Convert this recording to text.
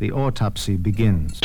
The autopsy begins.